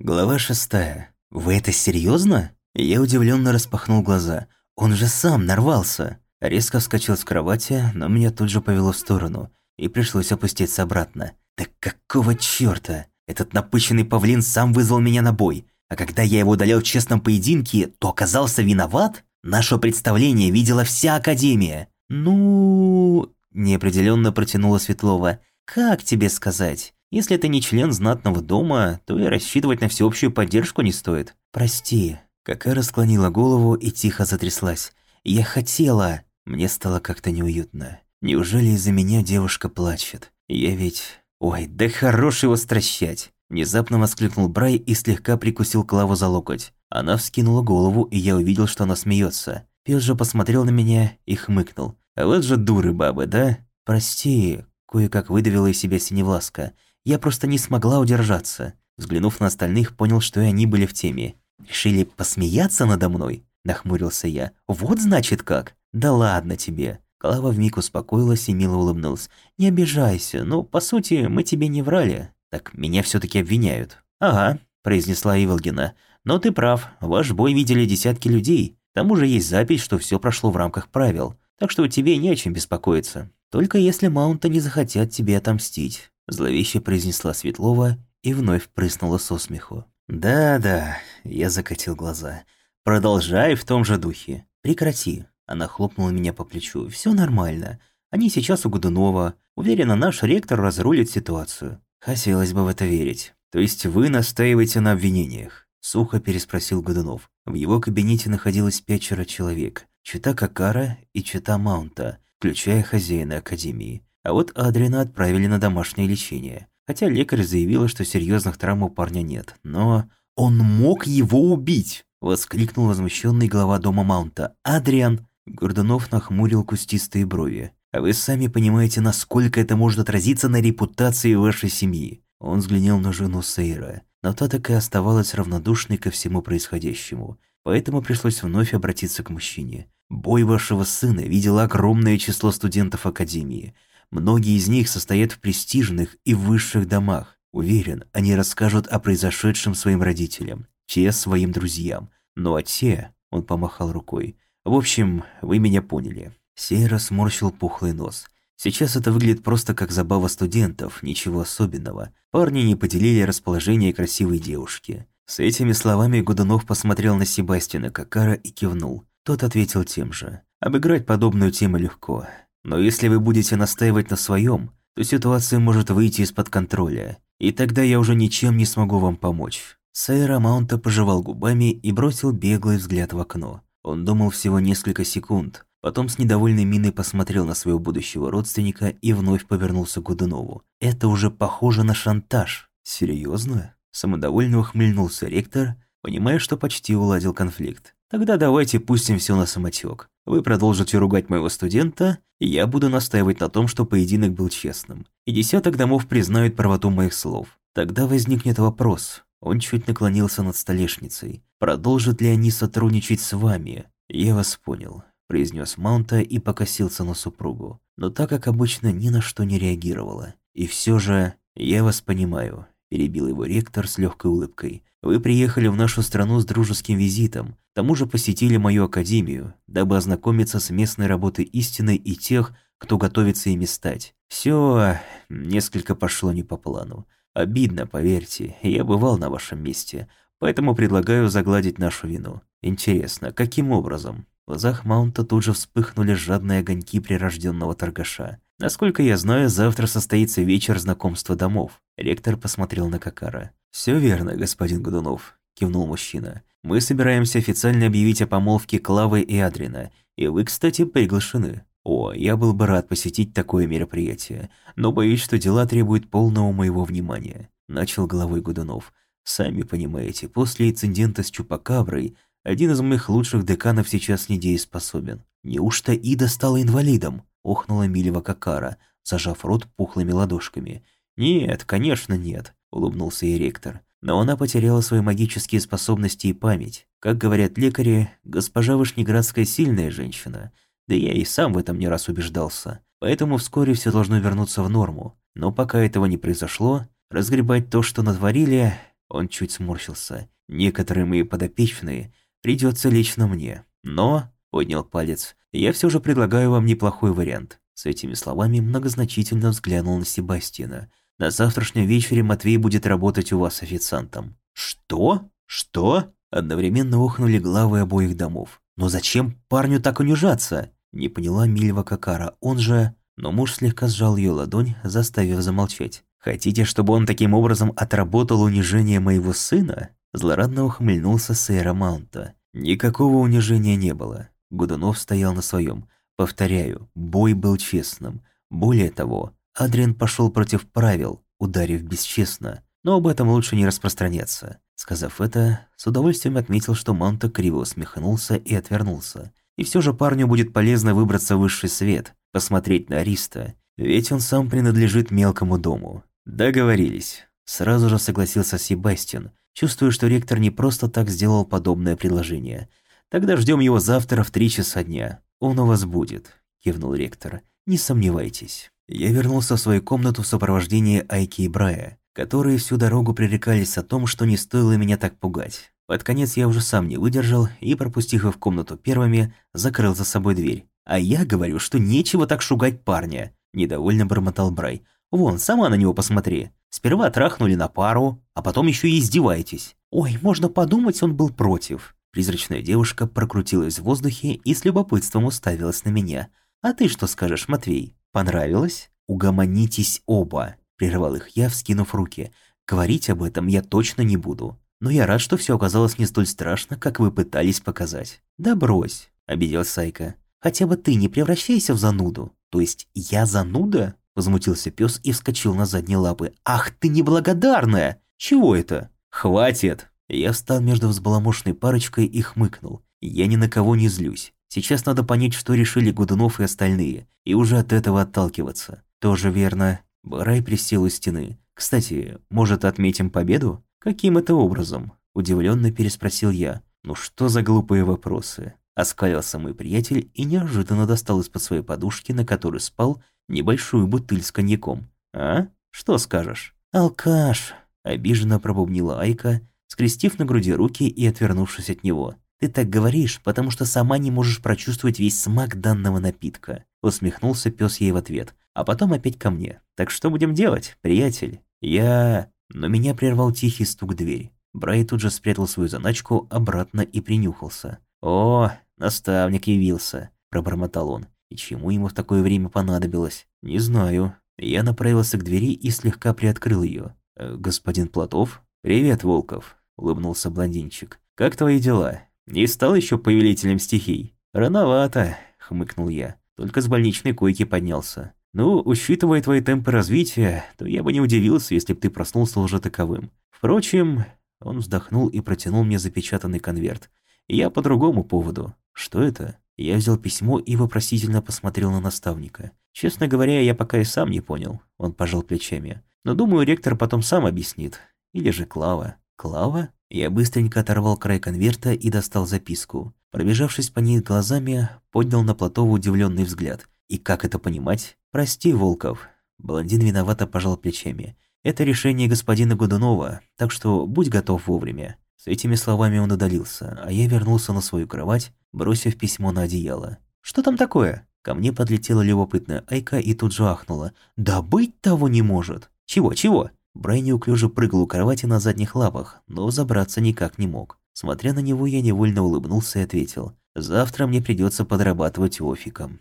Глава шестая. Вы это серьезно? Я удивленно распахнул глаза. Он же сам нарвался. Резко вскочил с кровати, но меня тут же повело в сторону, и пришлось опуститься обратно. Да какого чёрта? Этот напыщенный павлин сам вызвал меня на бой, а когда я его удалял в честном поединке, то оказался виноват? Наше представление видела вся Академия. Ну... Неопределенно протянула Светлова. Как тебе сказать? Если ты не член знатного дома, то и рассчитывать на всеобщую поддержку не стоит. Прости. Какая расклонила голову и тихо затряслась. Я хотела. Мне стало как-то неуютно. Неужели из-за меня девушка плачет? Я ведь... Ой, да хорош его стращать. Внезапно воскликнул Брай и слегка прикусил Клаву за локоть. Она вскинула голову, и я увидел, что она смеется. Пес же посмотрел на меня и хмыкнул. «А вот же дуры бабы, да?» «Прости», – кое-как выдавила из себя Синевласка. Я просто не смогла удержаться. Взглянув на остальных, понял, что и они были в теме. «Решили посмеяться надо мной?» – нахмурился я. «Вот значит как? Да ладно тебе». Клава вмиг успокоилась и мило улыбнулась. «Не обижайся, но, по сути, мы тебе не врали. Так меня все таки обвиняют». «Ага», – произнесла Иволгина. «Но ты прав, ваш бой видели десятки людей. К тому же есть запись, что все прошло в рамках правил. Так что тебе не о чем беспокоиться. Только если Маунта не захотят тебе отомстить. Зловеще произнесла Светлова и вновь прыснула со смеху. «Да-да», — я закатил глаза. «Продолжай в том же духе. Прекрати». Она хлопнула меня по плечу. «Все нормально. Они сейчас у Годунова. Уверена, наш ректор разрулит ситуацию». Хотелось бы в это верить. То есть вы настаиваете на обвинениях? Сухо переспросил Годунов. В его кабинете находилось пятеро человек. Чита Какара и Чита Маунта, включая хозяина Академии. А вот Адриана отправили на домашнее лечение. Хотя лекарь заявила, что серьезных травм у парня нет. Но он мог его убить! Воскликнул возмущенный глава дома Маунта. «Адриан!» Гордунов нахмурил кустистые брови. «А вы сами понимаете, насколько это может отразиться на репутации вашей семьи». Он взглянул на жену Сейра, но та так и оставалась равнодушной ко всему происходящему. Поэтому пришлось вновь обратиться к мужчине. «Бой вашего сына видело огромное число студентов Академии. Многие из них состоят в престижных и высших домах. Уверен, они расскажут о произошедшем своим родителям, те своим друзьям. Ну а те, он помахал рукой. В общем, вы меня поняли. Сейра сморщил пухлый нос. Сейчас это выглядит просто как забава студентов, ничего особенного. Парни не поделили расположение красивой девушки. С этими словами Годунов посмотрел на Себастьяна Какара и кивнул. Тот ответил тем же. Обыграть подобную тему легко. Но если вы будете настаивать на своем, то ситуация может выйти из-под контроля, и тогда я уже ничем не смогу вам помочь». Сайра Маунта пожевал губами и бросил беглый взгляд в окно. Он думал всего несколько секунд, потом с недовольной миной посмотрел на своего будущего родственника и вновь повернулся к Годунову. «Это уже похоже на шантаж». «Серьезно?» Самодовольно ухмыльнулся ректор, понимая, что почти уладил конфликт. «Тогда давайте пустим все на самотек. Вы продолжите ругать моего студента, и я буду настаивать на том, что поединок был честным. И десяток домов признают правоту моих слов. Тогда возникнет вопрос. Он чуть наклонился над столешницей. Продолжат ли они сотрудничать с вами? Я вас понял, произнес Маунта и покосился на супругу. Но так как обычно ни на что не реагировала. И все же я вас понимаю, перебил его ректор с легкой улыбкой. Вы приехали в нашу страну с дружеским визитом, к тому же посетили мою академию, дабы ознакомиться с местной работой истины и тех, кто готовится ими стать. Все несколько пошло не по плану. Обидно, поверьте, я бывал на вашем месте, поэтому предлагаю загладить нашу вину. Интересно, каким образом? В глазах Маунта тут же вспыхнули жадные огоньки прирожденного торгаша. Насколько я знаю, завтра состоится вечер знакомства домов. Ректор посмотрел на Какара. Все верно, господин Годунов, кивнул мужчина. Мы собираемся официально объявить о помолвке Клавы и Адрина, и вы, кстати, приглашены. О, я был бы рад посетить такое мероприятие, но боюсь, что дела требуют полного моего внимания. Начал головой Годунов. Сами понимаете, после инцидента с Чупакаброй один из моих лучших деканов сейчас недееспособен. Неужто Ида стала инвалидом? Охнула Милева Какара, зажав рот пухлыми ладошками. Нет, конечно нет улыбнулся ей ректор. Но она потеряла свои магические способности и память. Как говорят лекари, госпожа Вышнеградская сильная женщина. Да я и сам в этом не раз убеждался. Поэтому вскоре все должно вернуться в норму. Но пока этого не произошло, разгребать то, что натворили, Он чуть сморщился. «Некоторые мои подопечные придется лично мне. Но...» – поднял палец. «Я все же предлагаю вам неплохой вариант». С этими словами многозначительно взглянул на Себастьяна. «На завтрашнем вечере Матвей будет работать у вас официантом». «Что? Что?» Одновременно охнули главы обоих домов. «Но зачем парню так унижаться?» Не поняла Мильва Какара. Он же... Но муж слегка сжал ее ладонь, заставив замолчать. «Хотите, чтобы он таким образом отработал унижение моего сына?» Злорадно ухмыльнулся сэра Маунта. Никакого унижения не было. Гудунов стоял на своем. Повторяю, бой был честным. Более того, Адриан пошел против правил, ударив бесчестно. Но об этом лучше не распространяться. Сказав это, с удовольствием отметил, что Маунта криво усмехнулся и отвернулся. И все же парню будет полезно выбраться в высший свет, посмотреть на Ариста, ведь он сам принадлежит мелкому дому. Договорились. Сразу же согласился Себастьян, чувствуя, что ректор не просто так сделал подобное предложение. Тогда ждем его завтра в три часа дня. Он у вас будет, кивнул ректор. Не сомневайтесь. Я вернулся в свою комнату в сопровождении Айки и Брая, которые всю дорогу пререкались о том, что не стоило меня так пугать. Под конец я уже сам не выдержал и, пропустив их в комнату первыми, закрыл за собой дверь. «А я говорю, что нечего так шугать парня», – недовольно бормотал Брай. «Вон, сама на него посмотри. Сперва трахнули на пару, а потом еще и издеваетесь. Ой, можно подумать, он был против». Призрачная девушка прокрутилась в воздухе и с любопытством уставилась на меня. «А ты что скажешь, Матвей? Понравилось?» «Угомонитесь оба», – прервал их я, вскинув руки. «Говорить об этом я точно не буду. Но я рад, что все оказалось не столь страшно, как вы пытались показать. Да брось, обиделась Сайка. Хотя бы ты не превращайся в зануду. То есть я зануда? Возмутился пес и вскочил на задние лапы. Ах ты неблагодарная! Чего это? Хватит! Я встал между взбаламошенной парочкой и хмыкнул. Я ни на кого не злюсь. Сейчас надо понять, что решили Годунов и остальные, и уже от этого отталкиваться. Тоже верно. Барай присел у стены. Кстати, может, отметим победу? «Каким это образом?» – удивленно переспросил я. «Ну что за глупые вопросы?» Оскалился мой приятель и неожиданно достал из-под своей подушки, на которой спал, небольшую бутыль с коньяком. «А? Что скажешь?» «Алкаш!» – обиженно пробубнила Айка, скрестив на груди руки и отвернувшись от него. «Ты так говоришь, потому что сама не можешь прочувствовать весь смак данного напитка», – усмехнулся пес ей в ответ, а потом опять ко мне. «Так что будем делать, приятель?» «Я...» Но меня прервал тихий стук двери. Брай тут же спрятал свою заначку обратно и принюхался. «О, наставник явился», – пробормотал он. «И чему ему в такое время понадобилось? Не знаю». Я направился к двери и слегка приоткрыл ее. «Э, «Господин Платов?» «Привет, Волков», – улыбнулся блондинчик. «Как твои дела? Не стал еще повелителем стихий?» «Рановато», – хмыкнул я. «Только с больничной койки поднялся. Ну, учитывая твои темпы развития, то я бы не удивился, если бы ты проснулся уже таковым. Впрочем, он вздохнул и протянул мне запечатанный конверт. Я по другому поводу. Что это? Я взял письмо и вопросительно посмотрел на наставника. Честно говоря, я пока и сам не понял. Он пожал плечами. Но думаю, ректор потом сам объяснит. Или же Клава. Клава? Я быстренько оторвал край конверта и достал записку. Пробежавшись по ней глазами, поднял на Платова удивленный взгляд. И как это понимать? Прости, Волков. Блондин виновато пожал плечами. Это решение господина Годунова, так что будь готов вовремя. С этими словами он удалился, а я вернулся на свою кровать, бросив письмо на одеяло. Что там такое? Ко мне подлетела любопытная Айка и тут же ахнула. «Да быть того не может!» «Чего, чего?» Брай неуклюже прыгал у кровати на задних лапах, но забраться никак не мог. Смотря на него, я невольно улыбнулся и ответил. «Завтра мне придется подрабатывать офиком».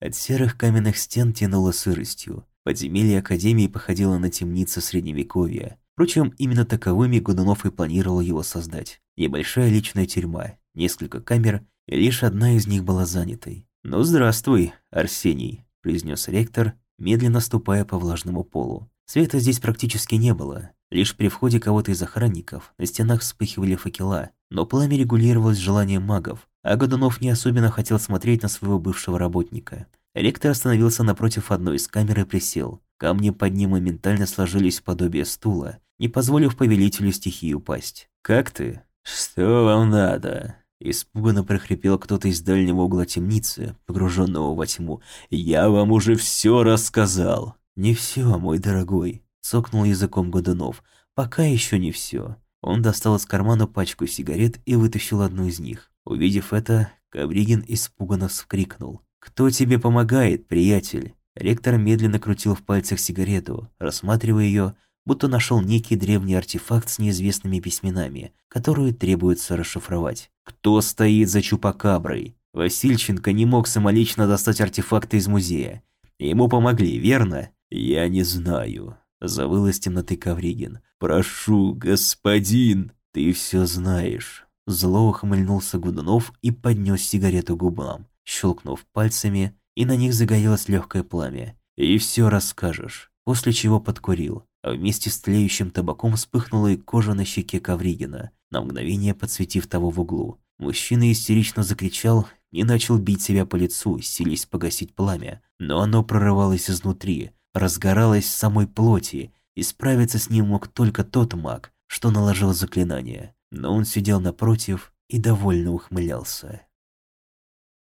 От серых каменных стен тянуло сыростью. Подземелье Академии походило на темницы Средневековья. Впрочем, именно таковыми Годунов и планировал его создать. Небольшая личная тюрьма, несколько камер, и лишь одна из них была занятой. «Ну, здравствуй, Арсений», – произнес ректор, медленно ступая по влажному полу. Света здесь практически не было. Лишь при входе кого-то из охранников на стенах вспыхивали факела, но пламя регулировалось желанием магов, а Годунов не особенно хотел смотреть на своего бывшего работника. Ректор остановился напротив одной из камер и присел. Камни под ним моментально сложились в подобие стула, не позволив повелителю стихии упасть. «Как ты? Что вам надо?» Испуганно прохрипел кто-то из дальнего угла темницы, погруженного во тьму. «Я вам уже все рассказал!» «Не все, мой дорогой», — цокнул языком Годунов. Пока еще не все. Он достал из кармана пачку сигарет и вытащил одну из них. Увидев это, Ковригин испуганно вскрикнул. «Кто тебе помогает, приятель?» Ректор медленно крутил в пальцах сигарету, рассматривая ее, будто нашел некий древний артефакт с неизвестными письменами, которую требуется расшифровать. «Кто стоит за Чупакаброй?» Васильченко не мог самолично достать артефакты из музея. Ему помогли, верно? Я не знаю. Завыл из темноты Ковригин. Прошу, господин, ты все знаешь. Зло ухмыльнулся Гудунов и поднес сигарету губам, щелкнув пальцами, и на них загорелось легкое пламя. И все расскажешь. После чего подкурил, а вместе с тлеющим табаком вспыхнула и кожа на щеке Ковригина, на мгновение подсветив того в углу. Мужчина истерично закричал и начал бить себя по лицу, силясь погасить пламя, но оно прорывалось изнутри, разгоралось в самой плоти, и справиться с ним мог только тот маг, что наложил заклинание. Но он сидел напротив и довольно ухмылялся.